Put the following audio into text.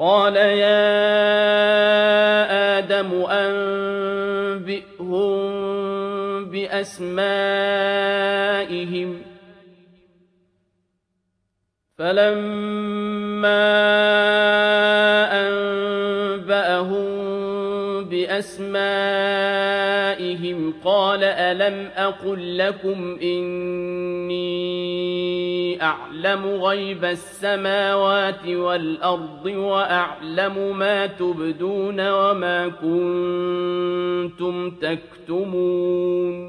قال يا آدم أنبئهم بأسمائهم. فلما أنبأهم بأسمائهم قال ألم أقل لكم إني أعلم غيب السماوات والأرض وأعلم ما تبدون وما كنتم تكتمون